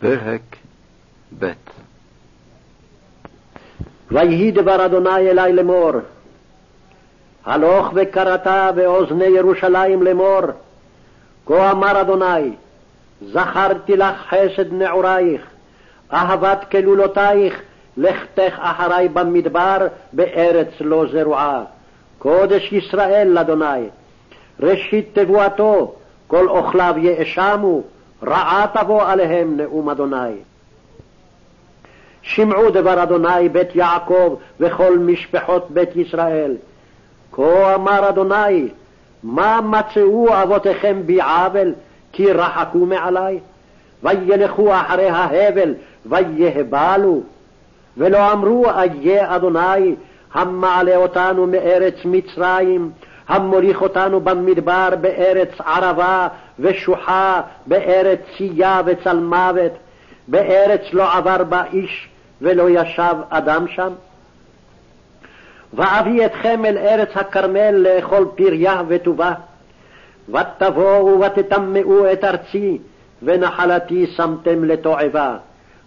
פרק ב' ויהי דבר אדוני אלי לאמור, הלוך וקראת באוזני ירושלים לאמור, כה אמר אדוני, זכרתי לך חסד נעורייך, אהבת כלולותייך, לכתך אחרי במדבר, בארץ לא זרועה. קודש ישראל לאדוני, ראשית תבואתו, כל אוכליו יאשמו, רעה תבוא עליהם נאום אדוני. שמעו דבר אדוני בית יעקב וכל משפחות בית ישראל. כה אמר אדוני, מה מצאו אבותיכם בי עוול, כי רחקו מעלי? וילכו אחרי ההבל, ויהבלו. ולא אמרו איה אדוני, המעלה אותנו מארץ מצרים, המוליך אותנו במדבר בארץ ערבה ושוחה, בארץ צייה וצלמוות, בארץ לא עבר בה איש ולא ישב אדם שם? ואביא אתכם אל ארץ הכרמל לאכול פריה וטובה, ותבואו ותטמאו את ארצי, ונחלתי שמתם לתועבה.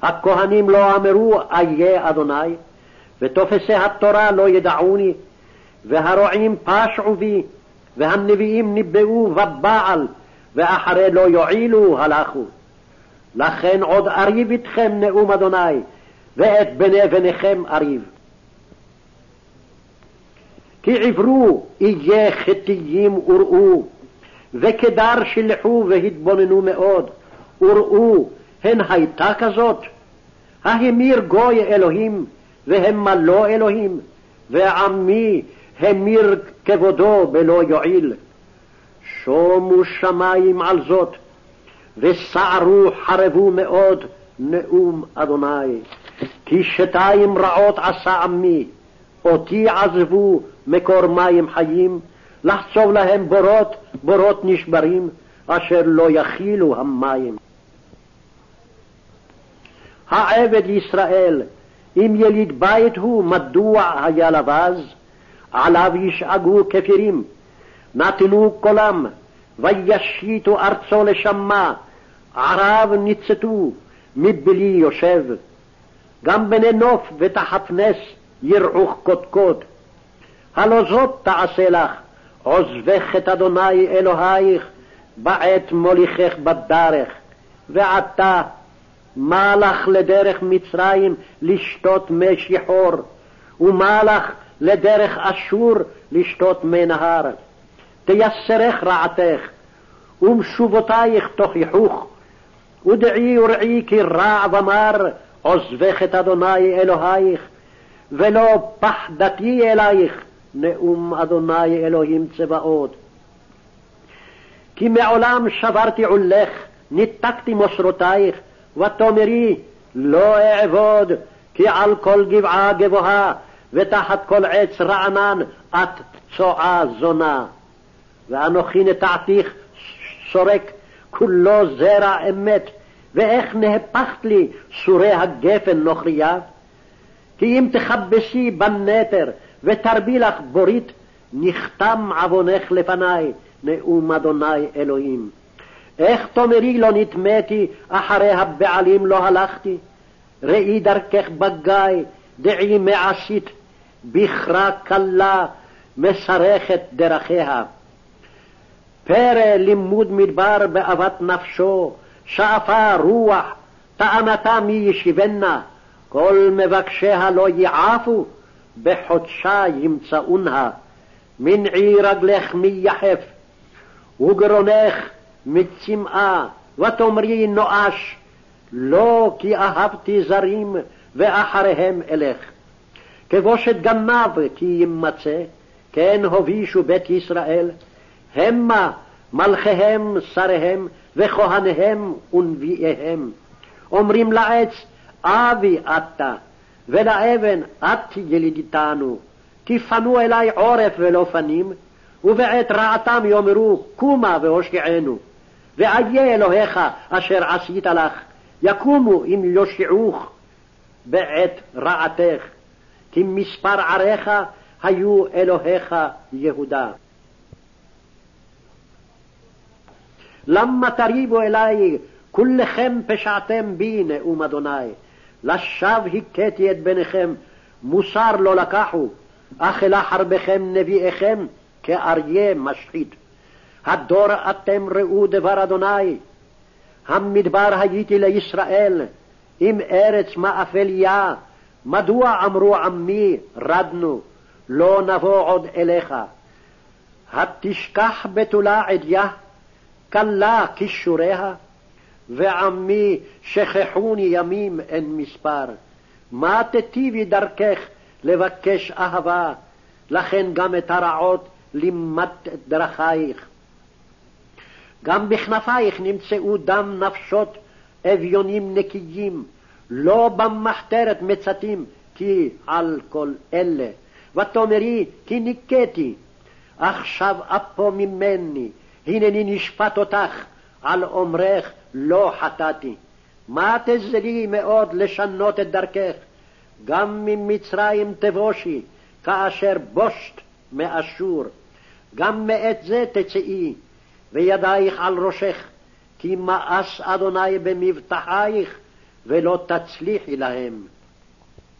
הכהנים לא אמרו איה אדוני, ותופסי התורה לא ידעוני, והרועים פשעו בי, והנביאים ניבאו בבעל, ואחרי לא יועילו הלכו. לכן עוד אריב אתכם נאום אדוני, ואת בני בניכם אריב. כי עברו איי חטיים וראו, וקדר שלחו והתבוננו מאוד, וראו, הן הייתה כזאת? ההמיר גוי אלוהים, והמה לא אלוהים, ועמי המיר כבודו בלא יועיל. שומו שמים על זאת, וסערו חרבו מאוד נאום אדוני. כי שתיים רעות עשה עמי, אותי עזבו מקור מים חיים, לחצוב להם בורות, בורות נשברים, אשר לא יכילו המים. העבד ישראל, אם יליד בית הוא, מדוע היה לבז? עליו ישאגו כפירים, נתנו קולם, וישיתו ארצו לשמה, ערב ניצתו, מבלי יושב. גם בני נוף ותחת נס ירעוך קודקוד. הלא זאת תעשה לך, עוזבך את אדוני אלוהיך, בעת מוליכך בדרך. ועתה, מה לך לדרך מצרים לשתות מי שחור, ומה לך לדרך אשור לשתות מי נהר. תייסרך רעתך, ומשובותייך תוכיחוך, ודעי וראי כי רע ומר עוזבך את אדוני אלוהיך, ולא פחדתי אלייך, נאום אדוני אלוהים צבאות. כי מעולם שברתי עולך, ניתקתי מוסרותייך, ותאמרי לא אעבוד, כי על כל גבעה גבוהה, ותחת כל עץ רענן את פצועה זונה. ואנוכי נטעתיך שורק, כולו זרע אמת, ואיך נהפכת לי סורי הגפן נוכריה? כי אם תכבסי בנתר ותרבי לך בורית, נכתם עוונך לפניי, נאום אדוני אלוהים. איך תאמרי לא נטמאתי, אחרי הבעלים לא הלכתי? ראי דרכך בגיא, דעי מעשית, בכרה קלה, מסרכת דרכיה. פרא לימוד מדבר באהבת נפשו, שאפה רוח, טענתה מי ישיבנה, כל מבקשיה לא יעפו, בחודשה ימצאונה. מנעי רגלך מי יחף, וגרונך מצמאה, ותאמרי נואש, לא כי אהבתי זרים, ואחריהם אלך. כבושת גנב כי ימצא, כן הובישו בית ישראל, המה מלכיהם, שריהם, וכהניהם ונביאיהם. אומרים לעץ, אבי אתה, ולאבן, את ילידיתנו. כי פנו אלי עורף ולא פנים, ובעת רעתם יאמרו, קומה והושיענו. ואיה אלוהיך אשר עשית לך, יקומו אם יושיעוך בעת רעתך. כי מספר עריך היו אלוהיך יהודה. למה תריבו אלי כולכם פשעתם בי, נאום אדוני. לשווא הכיתי את בניכם, מוסר לא לקחו, אכלה חרבכם נביאיכם, כאריה משחית. הדור אתם ראו דבר אדוני, המדבר הייתי לישראל, אם ארץ מאפליה, מדוע אמרו עמי רדנו, לא נבוא עוד אליך. התשכח בתולה עדיה, כלה כישוריה, ועמי שכחוני ימים אין מספר. מה תטיבי דרכך לבקש אהבה, לכן גם את הרעות לימדת דרכייך. גם בכנפייך נמצאו דם נפשות אביונים נקיים, לא במחתרת מצתים, כי על כל אלה. ותאמרי, כי ניקאתי, עכשיו אפו ממני, הנני נשפט אותך, על אומרך לא חטאתי. מה תזלי מאוד לשנות את דרכך? גם ממצרים תבושי, כאשר בושת מאשור. גם מעת זה תצאי, וידייך על ראשך, כי מאס אדוני במבטחייך, ולא תצליחי להם.